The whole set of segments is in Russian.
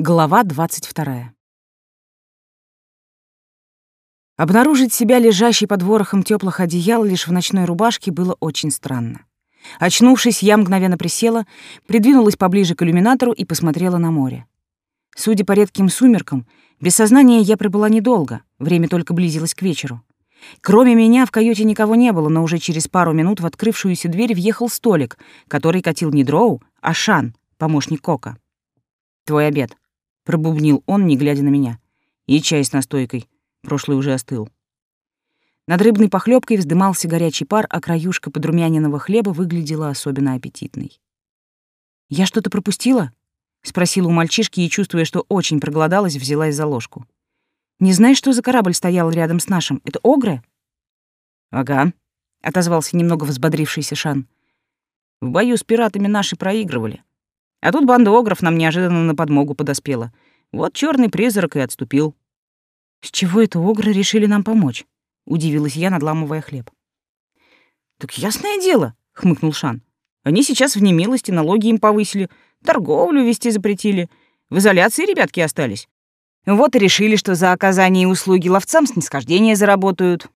Глава 22. Обнаружить себя лежащей под ворохом теплых одеял лишь в ночной рубашке было очень странно. Очнувшись, я мгновенно присела, придвинулась поближе к иллюминатору и посмотрела на море. Судя по редким сумеркам, без сознания я пробыла недолго, время только близилось к вечеру. Кроме меня в каюте никого не было, но уже через пару минут в открывшуюся дверь въехал столик, который катил не Дроу, а Шан, помощник Кока. «Твой обед», пробубнил он, не глядя на меня. И чай с настойкой. Прошлый уже остыл. Над рыбной похлебкой вздымался горячий пар, а краюшка подрумяненного хлеба выглядела особенно аппетитной. «Я что-то пропустила?» — спросила у мальчишки и, чувствуя, что очень проголодалась, взялась за ложку. «Не знаешь, что за корабль стоял рядом с нашим? Это Огры?» «Ага», — отозвался немного взбодрившийся Шан. «В бою с пиратами наши проигрывали. А тут банда огров нам неожиданно на подмогу подоспела. Вот черный призрак и отступил. «С чего это огры решили нам помочь?» — удивилась я, надламывая хлеб. «Так ясное дело», — хмыкнул Шан. «Они сейчас в немилости, налоги им повысили, торговлю вести запретили. В изоляции ребятки остались. Вот и решили, что за оказание услуги ловцам снисхождение заработают.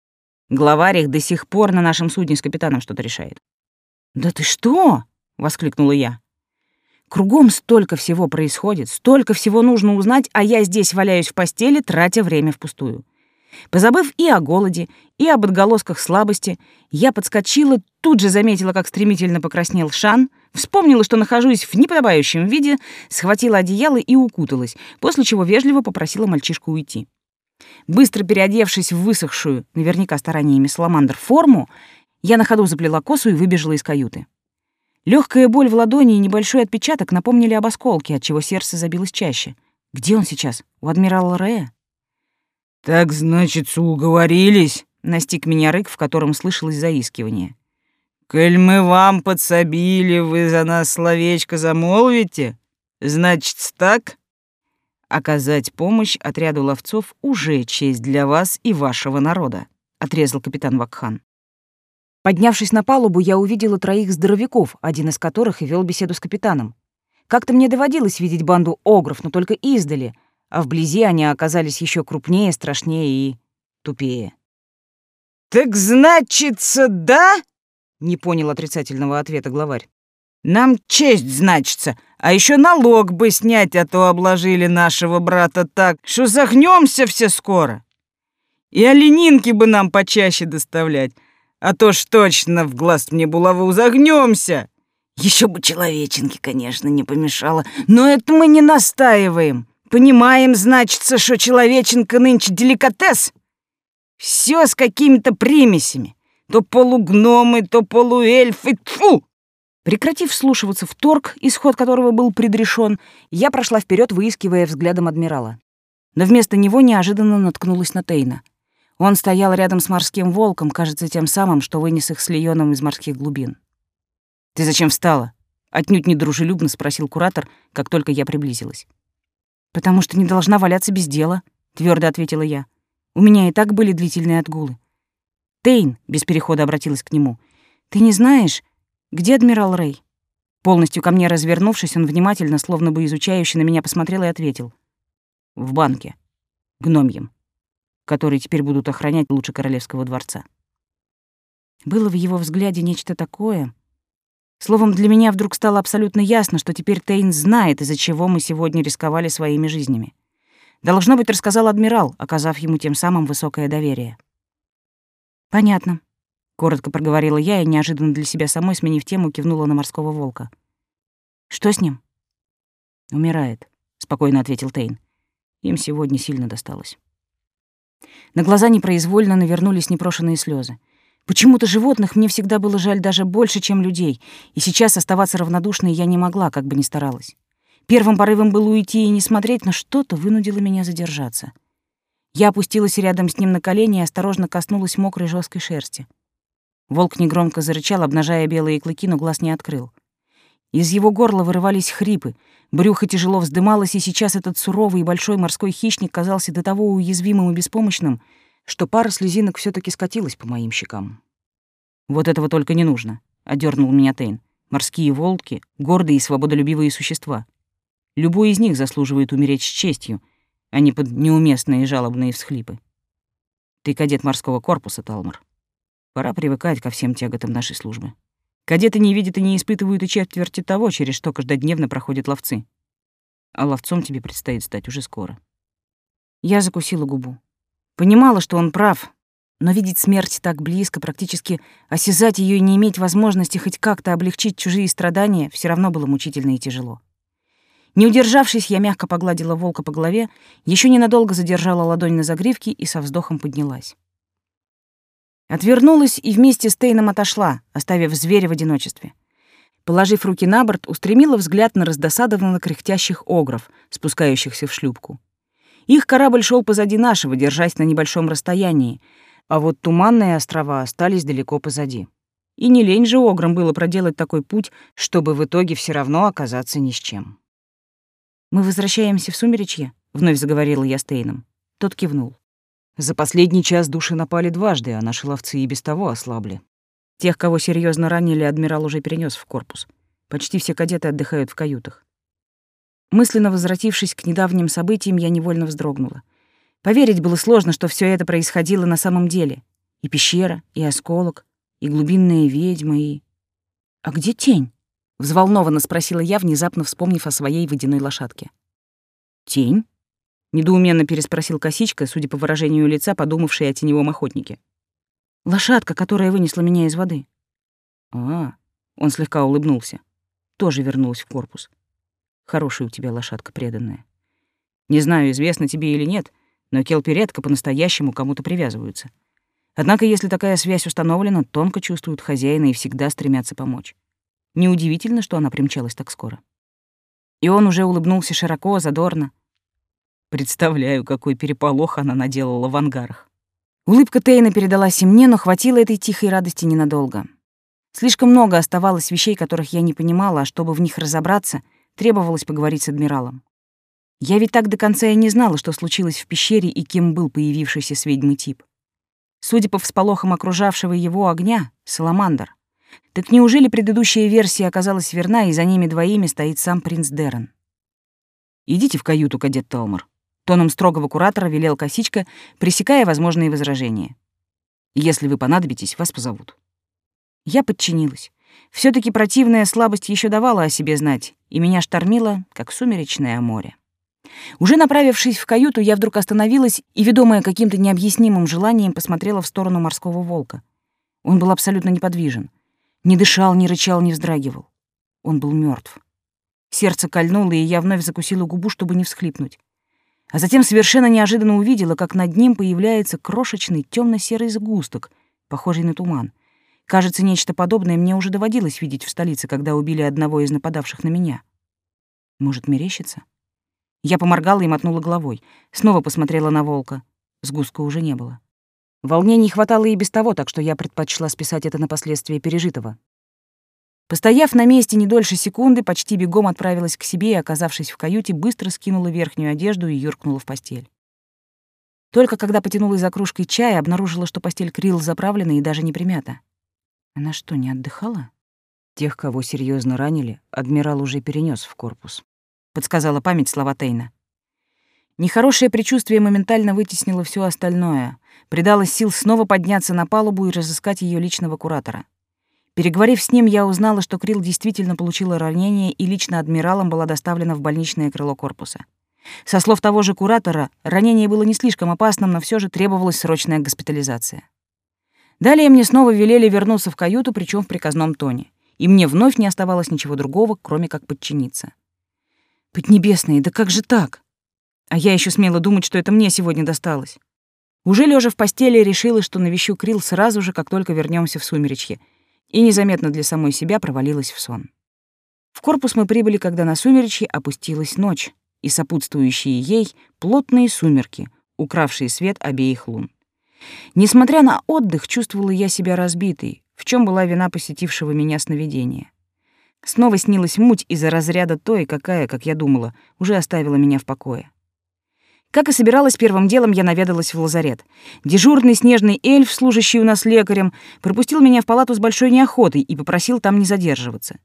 Главарь их до сих пор на нашем судне с капитаном что-то решает». «Да ты что?» — воскликнула я. Кругом столько всего происходит, столько всего нужно узнать, а я здесь валяюсь в постели, тратя время впустую. Позабыв и о голоде, и об отголосках слабости, я подскочила, тут же заметила, как стремительно покраснел Шан, вспомнила, что нахожусь в неподобающем виде, схватила одеяло и укуталась, после чего вежливо попросила мальчишку уйти. Быстро переодевшись в высохшую, наверняка стараниями саламандр, форму, я на ходу заплела косу и выбежала из каюты. Легкая боль в ладони и небольшой отпечаток напомнили об осколке, от чего сердце забилось чаще. Где он сейчас? У адмирала Рея? «Так, значит, уговорились?» — настиг меня рык, в котором слышалось заискивание. «Коль мы вам подсобили, вы за нас словечко замолвите? Значит, так?» «Оказать помощь отряду ловцов уже честь для вас и вашего народа», — отрезал капитан Вакхан. Поднявшись на палубу, я увидела троих здоровяков, один из которых и вел беседу с капитаном. Как-то мне доводилось видеть банду огров, но только издали, а вблизи они оказались еще крупнее, страшнее и тупее. «Так значится, да?» — не понял отрицательного ответа главарь. «Нам честь значится, а еще налог бы снять, а то обложили нашего брата так, что загнемся все скоро. И оленинки бы нам почаще доставлять, а то ж точно в глаз мне булаву загнемся. Еще бы человеченки, конечно, не помешало, но это мы не настаиваем. Понимаем, значится, что человеченка нынче деликатес. Все с какими-то примесями. То полугномы, то полуэльфы. Тьфу! Прекратив вслушиваться в торг, исход которого был предрешен, я прошла вперед, выискивая взглядом адмирала. Но вместо него неожиданно наткнулась на Тейна — он стоял рядом с морским волком, кажется, тем самым, что вынес их с Леоном из морских глубин. «Ты зачем встала?» — отнюдь недружелюбно спросил куратор, как только я приблизилась. «Потому что не должна валяться без дела», — твердо ответила я. «У меня и так были длительные отгулы». «Тейн», — без перехода обратилась к нему, — «ты не знаешь, где адмирал Рэй?» Полностью ко мне развернувшись, он внимательно, словно бы изучающе на меня посмотрел и ответил. «В банке. Гномьем» которые теперь будут охранять лучше королевского дворца. Было в его взгляде нечто такое. Словом, для меня вдруг стало абсолютно ясно, что теперь Тейн знает, из-за чего мы сегодня рисковали своими жизнями. Должно быть, рассказал адмирал, оказав ему тем самым высокое доверие. «Понятно», — коротко проговорила я и, неожиданно для себя самой, сменив тему, кивнула на морского волка. «Что с ним?» «Умирает», — спокойно ответил Тейн. «Им сегодня сильно досталось». На глаза непроизвольно навернулись непрошенные слезы. Почему-то животных мне всегда было жаль даже больше, чем людей, и сейчас оставаться равнодушной я не могла, как бы ни старалась. Первым порывом было уйти и не смотреть, но что-то вынудило меня задержаться. Я опустилась рядом с ним на колени и осторожно коснулась мокрой жесткой шерсти. Волк негромко зарычал, обнажая белые клыки, но глаз не открыл. Из его горла вырывались хрипы, брюхо тяжело вздымалось, и сейчас этот суровый и большой морской хищник казался до того уязвимым и беспомощным, что пара слезинок все таки скатилась по моим щекам. «Вот этого только не нужно», — одернул меня Тейн. «Морские волки — гордые и свободолюбивые существа. Любой из них заслуживает умереть с честью, а не под неуместные жалобные всхлипы. Ты кадет морского корпуса, Талмар. Пора привыкать ко всем тяготам нашей службы. Кадеты не видят и не испытывают и четверти того, через что каждодневно проходят ловцы. А ловцом тебе предстоит стать уже скоро. Я закусила губу. Понимала, что он прав, но видеть смерть так близко, практически осязать ее и не иметь возможности хоть как-то облегчить чужие страдания, все равно было мучительно и тяжело. Не удержавшись, я мягко погладила волка по голове, еще ненадолго задержала ладонь на загривке и со вздохом поднялась. Отвернулась и вместе с Тейном отошла, оставив зверя в одиночестве. Положив руки на борт, устремила взгляд на раздосадованно кряхтящих огров, спускающихся в шлюпку. Их корабль шел позади нашего, держась на небольшом расстоянии, а вот туманные острова остались далеко позади. И не лень же ограм было проделать такой путь, чтобы в итоге все равно оказаться ни с чем. «Мы возвращаемся в Сумеречье?» — вновь заговорила я с Тейном. Тот кивнул. За последний час души напали дважды, а наши ловцы и без того ослабли. Тех, кого серьезно ранили, адмирал уже перенес в корпус. Почти все кадеты отдыхают в каютах. Мысленно возвратившись к недавним событиям, я невольно вздрогнула. Поверить было сложно, что все это происходило на самом деле. И пещера, и осколок, и глубинная ведьма, и... «А где тень?» — взволнованно спросила я, внезапно вспомнив о своей водяной лошадке. «Тень?» — недоуменно переспросил косичка, судя по выражению лица, подумавший о теневом охотнике. «Лошадка, которая вынесла меня из воды». «А, он слегка улыбнулся. Тоже вернулась в корпус. Хорошая у тебя лошадка преданная. Не знаю, известно тебе или нет, но келпи редко по-настоящему кому-то привязываются. Однако, если такая связь установлена, тонко чувствуют хозяина и всегда стремятся помочь. Неудивительно, что она примчалась так скоро. И он уже улыбнулся широко, задорно. Представляю, какой переполох она наделала в ангарах. Улыбка Тейна передалась и мне, но хватило этой тихой радости ненадолго. Слишком много оставалось вещей, которых я не понимала, а чтобы в них разобраться — Требовалось поговорить с адмиралом. Я ведь так до конца и не знала, что случилось в пещере и кем был появившийся с ведьмы тип. Судя по всполохам окружавшего его огня, Саламандр. Так неужели предыдущая версия оказалась верна, и за ними двоими стоит сам принц Дерен? «Идите в каюту, кадет Талмор», — тоном строгого куратора велел косичка, пресекая возможные возражения. «Если вы понадобитесь, вас позовут». Я подчинилась все таки противная слабость еще давала о себе знать, и меня штормило, как сумеречное море. Уже направившись в каюту, я вдруг остановилась и, ведомая каким-то необъяснимым желанием, посмотрела в сторону морского волка. Он был абсолютно неподвижен. Не дышал, не рычал, не вздрагивал. Он был мертв. Сердце кольнуло, и я вновь закусила губу, чтобы не всхлипнуть. А затем совершенно неожиданно увидела, как над ним появляется крошечный темно серый сгусток, похожий на туман. Кажется, нечто подобное мне уже доводилось видеть в столице, когда убили одного из нападавших на меня. Может, мерещится? Я поморгала и мотнула головой. Снова посмотрела на волка. Сгустка уже не было. Волнений хватало и без того, так что я предпочла списать это на последствия пережитого. Постояв на месте не дольше секунды, почти бегом отправилась к себе и, оказавшись в каюте, быстро скинула верхнюю одежду и юркнула в постель. Только когда потянулась за кружкой чая, обнаружила, что постель Крилл заправлена и даже не примята. Она что, не отдыхала? Тех, кого серьезно ранили, адмирал уже перенес в корпус. Подсказала память слова Тейна. Нехорошее предчувствие моментально вытеснило все остальное, придало сил снова подняться на палубу и разыскать ее личного куратора. Переговорив с ним, я узнала, что Крил действительно получила ранение и лично адмиралом была доставлена в больничное крыло корпуса. Со слов того же куратора, ранение было не слишком опасным, но все же требовалась срочная госпитализация. Далее мне снова велели вернуться в каюту, причем в приказном тоне. И мне вновь не оставалось ничего другого, кроме как подчиниться. Поднебесные, да как же так? А я еще смела думать, что это мне сегодня досталось. Уже лежа в постели, решила, что навещу Крил сразу же, как только вернемся в сумеречье, и незаметно для самой себя провалилась в сон. В корпус мы прибыли, когда на сумеречье опустилась ночь, и сопутствующие ей плотные сумерки, укравшие свет обеих лун. Несмотря на отдых, чувствовала я себя разбитой, в чем была вина посетившего меня сновидения. Снова снилась муть из-за разряда той, какая, как я думала, уже оставила меня в покое. Как и собиралась, первым делом я наведалась в лазарет. Дежурный снежный эльф, служащий у нас лекарем, пропустил меня в палату с большой неохотой и попросил там не задерживаться.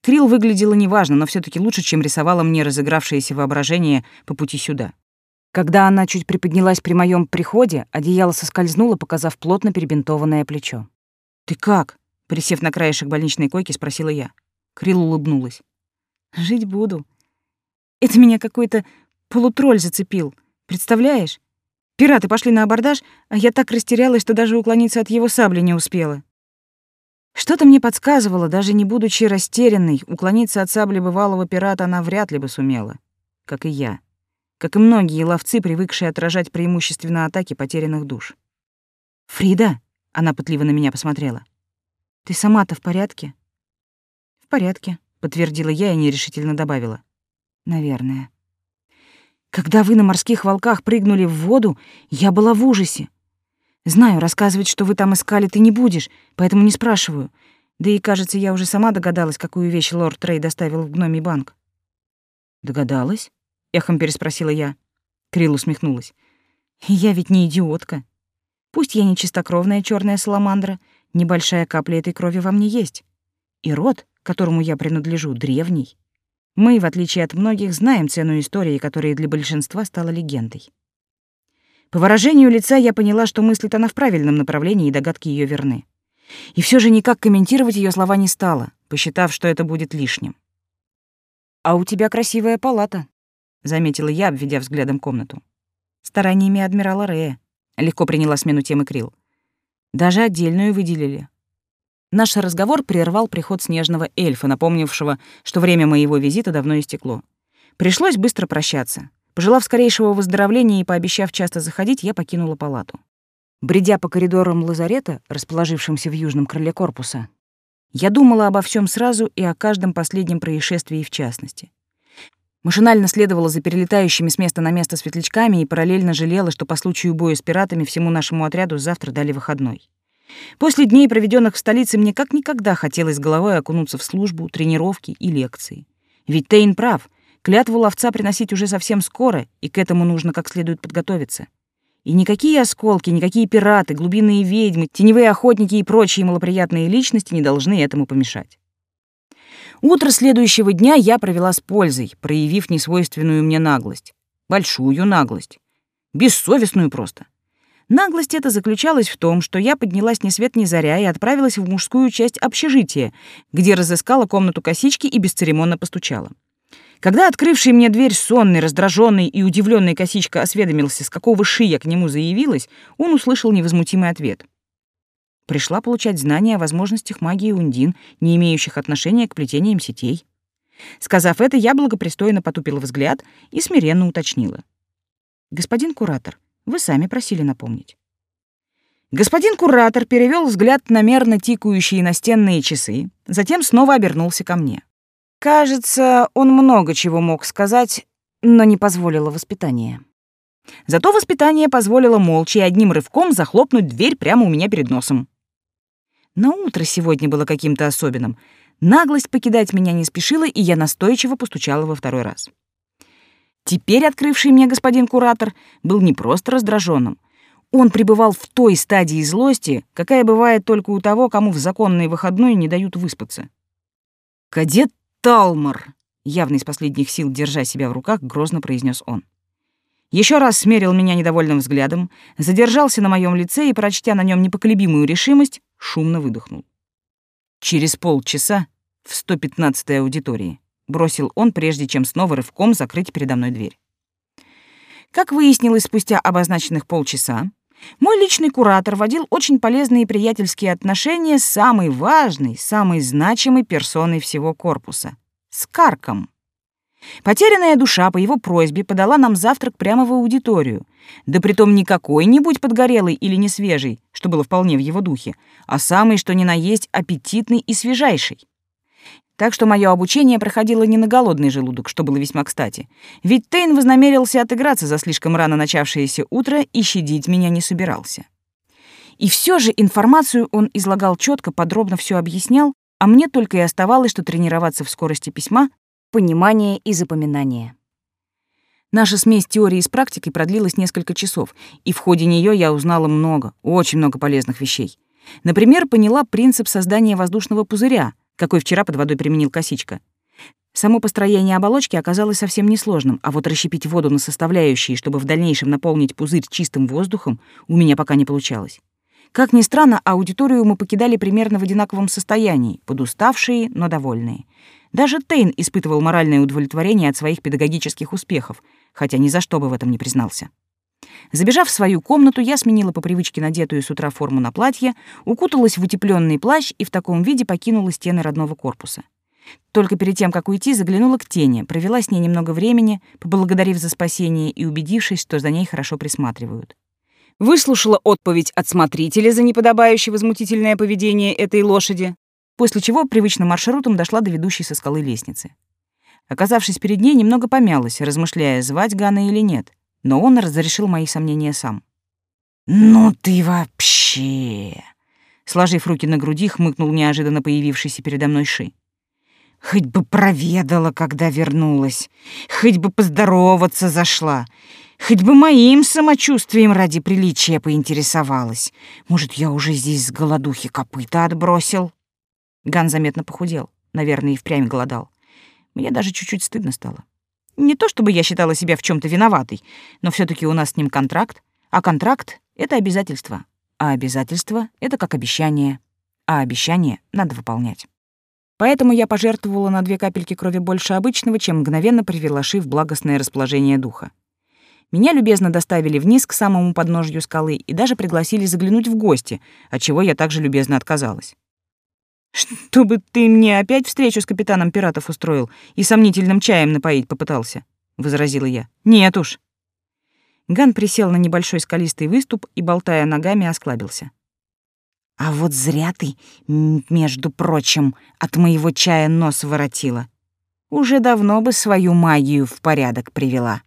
Крил выглядела неважно, но все таки лучше, чем рисовала мне разыгравшееся воображение по пути сюда. Когда она чуть приподнялась при моем приходе, одеяло соскользнуло, показав плотно перебинтованное плечо. «Ты как?» — присев на краешек больничной койки, спросила я. Крил улыбнулась. «Жить буду. Это меня какой-то полутролль зацепил. Представляешь? Пираты пошли на абордаж, а я так растерялась, что даже уклониться от его сабли не успела. Что-то мне подсказывало, даже не будучи растерянной, уклониться от сабли бывалого пирата она вряд ли бы сумела. Как и я. Как и многие ловцы, привыкшие отражать преимущественно атаки потерянных душ. «Фрида!» — она пытливо на меня посмотрела. «Ты сама-то в порядке?» «В порядке», — подтвердила я и нерешительно добавила. «Наверное». Когда вы на морских волках прыгнули в воду, я была в ужасе. Знаю, рассказывать, что вы там искали, ты не будешь, поэтому не спрашиваю. Да и, кажется, я уже сама догадалась, какую вещь лорд Трей доставил в гномий банк. Догадалась? Эхом переспросила я. Крил усмехнулась. Я ведь не идиотка. Пусть я не чистокровная черная саламандра, небольшая капля этой крови во мне есть. И род, которому я принадлежу, древний. Мы, в отличие от многих, знаем цену истории, которая для большинства стала легендой. По выражению лица я поняла, что мыслит она в правильном направлении, и догадки ее верны. И все же никак комментировать ее слова не стала, посчитав, что это будет лишним. «А у тебя красивая палата», — заметила я, обведя взглядом комнату. «Стараниями адмирала Рея», — легко приняла смену темы Крил. «Даже отдельную выделили. Наш разговор прервал приход снежного эльфа, напомнившего, что время моего визита давно истекло. Пришлось быстро прощаться. Пожелав скорейшего выздоровления и пообещав часто заходить, я покинула палату. Бредя по коридорам лазарета, расположившимся в южном крыле корпуса, я думала обо всем сразу и о каждом последнем происшествии в частности. Машинально следовала за перелетающими с места на место светлячками и параллельно жалела, что по случаю боя с пиратами всему нашему отряду завтра дали выходной. После дней, проведенных в столице, мне как никогда хотелось головой окунуться в службу, тренировки и лекции. Ведь Тейн прав, клятву ловца приносить уже совсем скоро, и к этому нужно как следует подготовиться. И никакие осколки, никакие пираты, глубинные ведьмы, теневые охотники и прочие малоприятные личности не должны этому помешать. Утро следующего дня я провела с пользой, проявив несвойственную мне наглость. Большую наглость. Бессовестную просто. Наглость эта заключалась в том, что я поднялась ни свет ни заря и отправилась в мужскую часть общежития, где разыскала комнату косички и бесцеремонно постучала. Когда открывший мне дверь сонный, раздраженный и удивленный косичка осведомился, с какого шия к нему заявилась, он услышал невозмутимый ответ. Пришла получать знания о возможностях магии Ундин, не имеющих отношения к плетениям сетей. Сказав это, я благопристойно потупила взгляд и смиренно уточнила. «Господин куратор, вы сами просили напомнить. Господин куратор перевел взгляд на мерно тикающие настенные часы, затем снова обернулся ко мне. Кажется, он много чего мог сказать, но не позволило воспитание. Зато воспитание позволило молча и одним рывком захлопнуть дверь прямо у меня перед носом. Но утро сегодня было каким-то особенным. Наглость покидать меня не спешила, и я настойчиво постучала во второй раз. Теперь открывший мне господин куратор был не просто раздраженным. Он пребывал в той стадии злости, какая бывает только у того, кому в законные выходные не дают выспаться. «Кадет Талмар!» Явно из последних сил, держа себя в руках, грозно произнес он. Еще раз смерил меня недовольным взглядом, задержался на моем лице и, прочтя на нем непоколебимую решимость, шумно выдохнул. Через полчаса в 115-й аудитории бросил он, прежде чем снова рывком закрыть передо мной дверь. Как выяснилось спустя обозначенных полчаса, мой личный куратор водил очень полезные приятельские отношения с самой важной, самой значимой персоной всего корпуса — с Карком. Потерянная душа по его просьбе подала нам завтрак прямо в аудиторию, да притом не какой-нибудь подгорелый или несвежий, что было вполне в его духе, а самый, что ни на есть, аппетитный и свежайший. Так что мое обучение проходило не на голодный желудок, что было весьма кстати. Ведь Тейн вознамерился отыграться за слишком рано начавшееся утро и щадить меня не собирался. И все же информацию он излагал четко, подробно все объяснял, а мне только и оставалось, что тренироваться в скорости письма, понимания и запоминания. Наша смесь теории с практикой продлилась несколько часов, и в ходе нее я узнала много, очень много полезных вещей. Например, поняла принцип создания воздушного пузыря, какой вчера под водой применил косичка. Само построение оболочки оказалось совсем несложным, а вот расщепить воду на составляющие, чтобы в дальнейшем наполнить пузырь чистым воздухом, у меня пока не получалось. Как ни странно, аудиторию мы покидали примерно в одинаковом состоянии, подуставшие, но довольные. Даже Тейн испытывал моральное удовлетворение от своих педагогических успехов, хотя ни за что бы в этом не признался. Забежав в свою комнату, я сменила по привычке надетую с утра форму на платье, укуталась в утепленный плащ и в таком виде покинула стены родного корпуса. Только перед тем, как уйти, заглянула к тени, провела с ней немного времени, поблагодарив за спасение и убедившись, что за ней хорошо присматривают. Выслушала отповедь от смотрителя за неподобающее возмутительное поведение этой лошади, после чего привычным маршрутом дошла до ведущей со скалы лестницы. Оказавшись перед ней, немного помялась, размышляя, звать Гана или нет, но он разрешил мои сомнения сам. «Ну ты вообще!» Сложив руки на груди, хмыкнул неожиданно появившийся передо мной Ши. Хоть бы проведала, когда вернулась, хоть бы поздороваться зашла, хоть бы моим самочувствием ради приличия поинтересовалась. Может, я уже здесь с голодухи копыта отбросил? Ган заметно похудел, наверное, и впрямь голодал. Мне даже чуть-чуть стыдно стало. Не то чтобы я считала себя в чем то виноватой, но все таки у нас с ним контракт, а контракт — это обязательство, а обязательство — это как обещание, а обещание надо выполнять. Поэтому я пожертвовала на две капельки крови больше обычного, чем мгновенно привела Ши в благостное расположение духа. Меня любезно доставили вниз к самому подножью скалы и даже пригласили заглянуть в гости, от чего я также любезно отказалась. «Чтобы ты мне опять встречу с капитаном пиратов устроил и сомнительным чаем напоить попытался», — возразила я. «Нет уж». Ган присел на небольшой скалистый выступ и, болтая ногами, осклабился. А вот зря ты, между прочим, от моего чая нос воротила. Уже давно бы свою магию в порядок привела.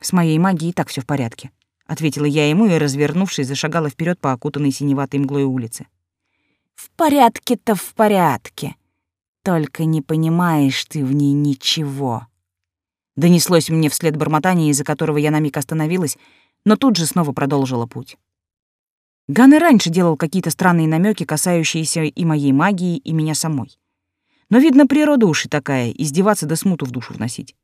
С моей магией так все в порядке, ответила я ему и, развернувшись, зашагала вперед по окутанной синеватой мглой улице. В порядке-то в порядке. Только не понимаешь ты в ней ничего. Донеслось мне вслед бормотание, из-за которого я на миг остановилась, но тут же снова продолжила путь. Ган и раньше делал какие-то странные намеки, касающиеся и моей магии, и меня самой. Но, видно, природа уши такая, издеваться да смуту в душу вносить.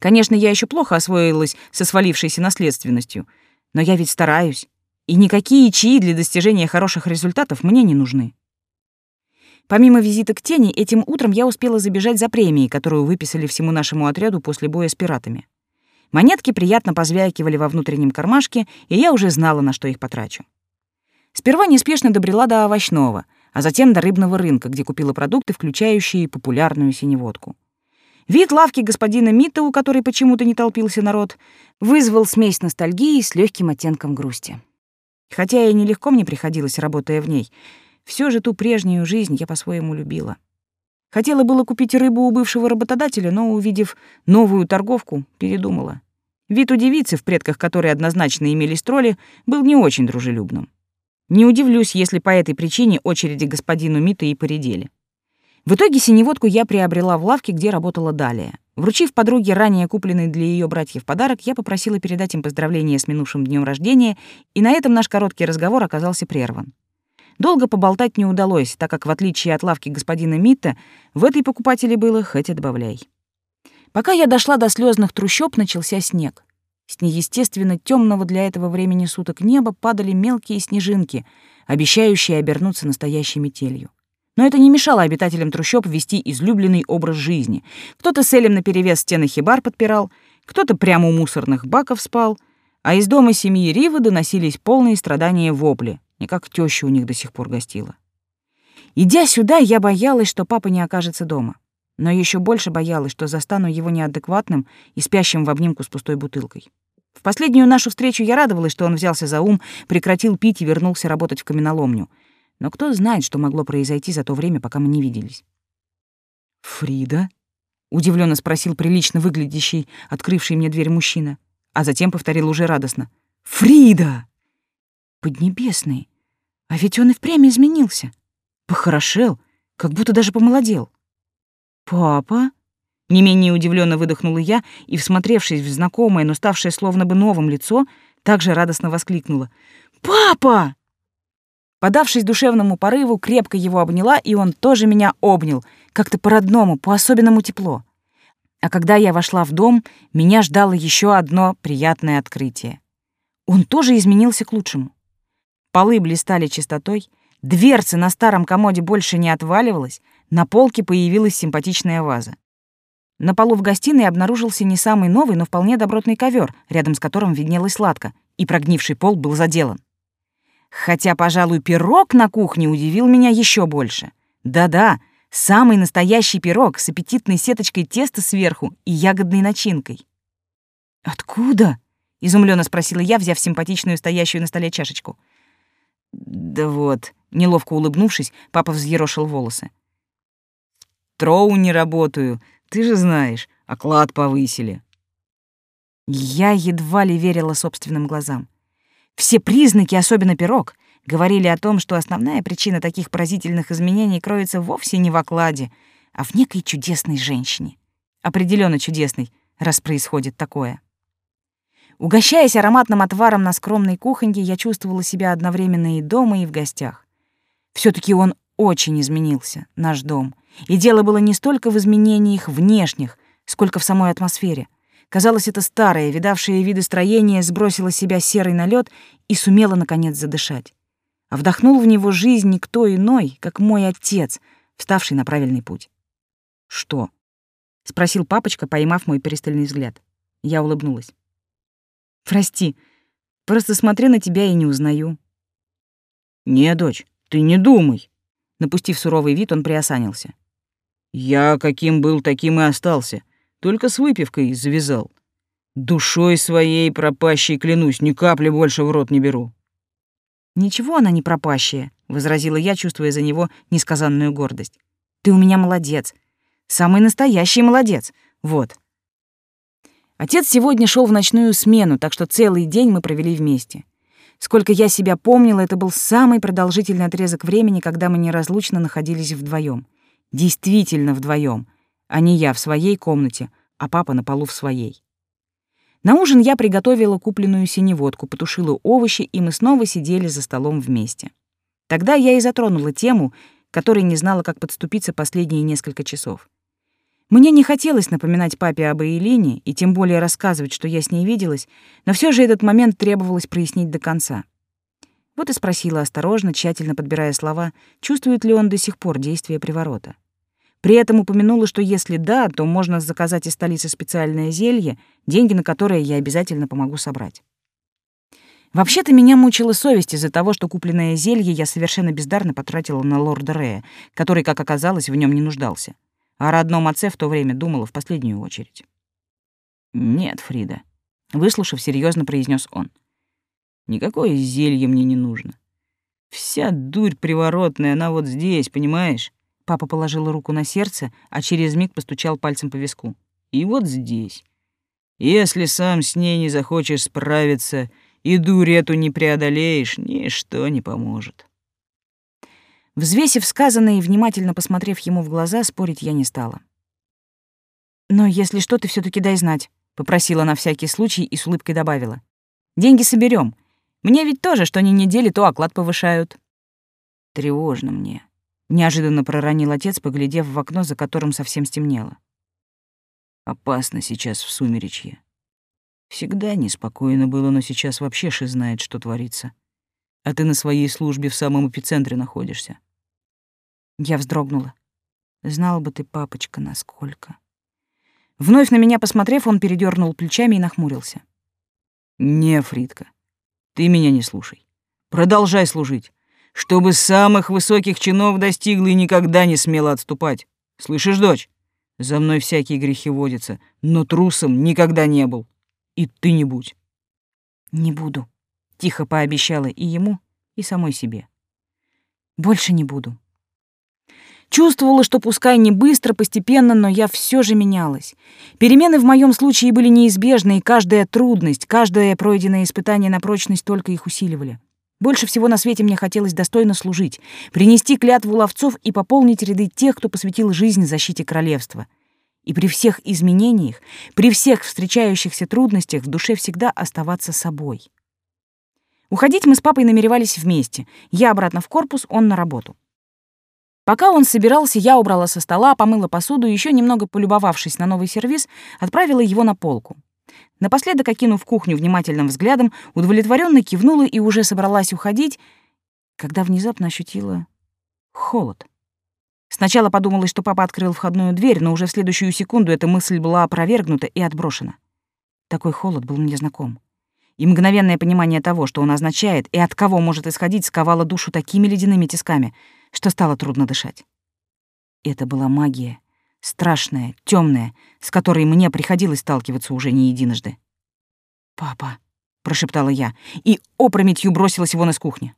Конечно, я еще плохо освоилась со свалившейся наследственностью, но я ведь стараюсь, и никакие чаи для достижения хороших результатов мне не нужны. Помимо визита к тени, этим утром я успела забежать за премией, которую выписали всему нашему отряду после боя с пиратами. Монетки приятно позвякивали во внутреннем кармашке, и я уже знала, на что их потрачу. Сперва неспешно добрела до овощного, а затем до рыбного рынка, где купила продукты, включающие популярную синеводку. Вид лавки господина Мита, у которой почему-то не толпился народ, вызвал смесь ностальгии с легким оттенком грусти. Хотя и нелегко мне приходилось, работая в ней, все же ту прежнюю жизнь я по-своему любила. Хотела было купить рыбу у бывшего работодателя, но, увидев новую торговку, передумала. Вид у девицы, в предках которой однозначно имелись тролли, был не очень дружелюбным. Не удивлюсь, если по этой причине очереди господину Мита и поредели. В итоге синеводку я приобрела в лавке, где работала далее. Вручив подруге ранее купленный для ее братьев подарок, я попросила передать им поздравления с минувшим днем рождения, и на этом наш короткий разговор оказался прерван. Долго поболтать не удалось, так как, в отличие от лавки господина Митта, в этой покупателе было хоть отбавляй. Пока я дошла до слезных трущоб, начался снег. С неестественно темного для этого времени суток неба падали мелкие снежинки, обещающие обернуться настоящей метелью. Но это не мешало обитателям трущоб вести излюбленный образ жизни. Кто-то с Элем наперевес стены хибар подпирал, кто-то прямо у мусорных баков спал, а из дома семьи Рива доносились полные страдания вопли, не как теща у них до сих пор гостила. Идя сюда, я боялась, что папа не окажется дома. Но еще больше боялась, что застану его неадекватным и спящим в обнимку с пустой бутылкой. В последнюю нашу встречу я радовалась, что он взялся за ум, прекратил пить и вернулся работать в каменоломню. Но кто знает, что могло произойти за то время, пока мы не виделись. «Фрида?» — удивленно спросил прилично выглядящий, открывший мне дверь мужчина, а затем повторил уже радостно. «Фрида!» «Поднебесный! А ведь он и впрямь изменился. Похорошел, как будто даже помолодел. «Папа?» Не менее удивленно выдохнула я и, всмотревшись в знакомое, но ставшее словно бы новым лицо, также радостно воскликнула. «Папа!» Подавшись душевному порыву, крепко его обняла, и он тоже меня обнял, как-то по-родному, по-особенному тепло. А когда я вошла в дом, меня ждало еще одно приятное открытие. Он тоже изменился к лучшему. Полы блистали чистотой, дверцы на старом комоде больше не отваливалась, на полке появилась симпатичная ваза. На полу в гостиной обнаружился не самый новый, но вполне добротный ковер, рядом с которым виднелась латка, и прогнивший пол был заделан. Хотя, пожалуй, пирог на кухне удивил меня еще больше. Да-да, самый настоящий пирог с аппетитной сеточкой теста сверху и ягодной начинкой. «Откуда?» — изумленно спросила я, взяв симпатичную стоящую на столе чашечку. «Да вот», — неловко улыбнувшись, папа взъерошил волосы. «Троу не работаю, ты же знаешь, оклад повысили. Я едва ли верила собственным глазам. Все признаки, особенно пирог, говорили о том, что основная причина таких поразительных изменений кроется вовсе не в окладе, а в некой чудесной женщине. Определенно чудесной, раз происходит такое. Угощаясь ароматным отваром на скромной кухоньке, я чувствовала себя одновременно и дома, и в гостях. все таки он очень изменился, наш дом. И дело было не столько в изменениях внешних, сколько в самой атмосфере. Казалось, это старое, видавшее виды строение сбросило с себя серый налет и сумело, наконец, задышать. А вдохнул в него жизнь никто иной, как мой отец, вставший на правильный путь. «Что?» — спросил папочка, поймав мой пристальный взгляд. Я улыбнулась. «Прости, просто смотрю на тебя и не узнаю». «Не, дочь, ты не думай», Напустив суровый вид, он приосанился. «Я каким был, таким и остался. Только с выпивкой завязал. Душой своей пропащей клянусь, ни капли больше в рот не беру». «Ничего она не пропащая», — возразила я, чувствуя за него несказанную гордость. «Ты у меня молодец. Самый настоящий молодец. Вот». Отец сегодня шел в ночную смену, так что целый день мы провели вместе. Сколько я себя помнила, это был самый продолжительный отрезок времени, когда мы неразлучно находились вдвоем. Действительно вдвоем, а не я в своей комнате, а папа на полу в своей. На ужин я приготовила купленную синеводку, потушила овощи, и мы снова сидели за столом вместе. Тогда я и затронула тему, которой не знала, как подступиться последние несколько часов. Мне не хотелось напоминать папе об Эйлине и тем более рассказывать, что я с ней виделась, но все же этот момент требовалось прояснить до конца. Вот и спросила осторожно, тщательно подбирая слова, чувствует ли он до сих пор действие приворота. При этом упомянула, что если да, то можно заказать из столицы специальное зелье, деньги на которое я обязательно помогу собрать. Вообще-то меня мучила совесть из-за того, что купленное зелье я совершенно бездарно потратила на лорда Рея, который, как оказалось, в нем не нуждался. О родном отце в то время думала в последнюю очередь. «Нет, Фрида», — выслушав, серьезно произнес он. «Никакое зелье мне не нужно. Вся дурь приворотная, она вот здесь, понимаешь?» Папа положил руку на сердце, а через миг постучал пальцем по виску. «И вот здесь. Если сам с ней не захочешь справиться и дурь эту не преодолеешь, ничто не поможет». Взвесив сказанное и внимательно посмотрев ему в глаза, спорить я не стала. «Но если что, ты все таки дай знать», — попросила на всякий случай и с улыбкой добавила. «Деньги соберем. Мне ведь тоже, что ни недели, то оклад повышают». «Тревожно мне», — неожиданно проронил отец, поглядев в окно, за которым совсем стемнело. «Опасно сейчас в сумеречье. Всегда неспокойно было, но сейчас вообще ши знает, что творится. А ты на своей службе в самом эпицентре находишься. Я вздрогнула. Знал бы ты, папочка, насколько. Вновь на меня посмотрев, он передернул плечами и нахмурился. Не, Фридка, ты меня не слушай. Продолжай служить, чтобы самых высоких чинов достигла и никогда не смела отступать. Слышишь, дочь? За мной всякие грехи водятся, но трусом никогда не был. И ты не будь. Не буду, тихо пообещала и ему, и самой себе. Больше не буду. Чувствовала, что пускай не быстро, постепенно, но я все же менялась. Перемены в моем случае были неизбежны, и каждая трудность, каждое пройденное испытание на прочность только их усиливали. Больше всего на свете мне хотелось достойно служить, принести клятву ловцов и пополнить ряды тех, кто посвятил жизнь защите королевства. И при всех изменениях, при всех встречающихся трудностях в душе всегда оставаться собой. Уходить мы с папой намеревались вместе. Я обратно в корпус, он на работу. Пока он собирался, я убрала со стола, помыла посуду еще немного полюбовавшись на новый сервиз, отправила его на полку. Напоследок, окинув кухню внимательным взглядом, удовлетворенно кивнула и уже собралась уходить, когда внезапно ощутила холод. Сначала подумала, что папа открыл входную дверь, но уже в следующую секунду эта мысль была опровергнута и отброшена. Такой холод был мне знаком. И мгновенное понимание того, что он означает и от кого может исходить, сковало душу такими ледяными тисками, что стало трудно дышать. Это была магия, страшная, темная, с которой мне приходилось сталкиваться уже не единожды. «Папа», — прошептала я, и опрометью бросилась вон из кухни.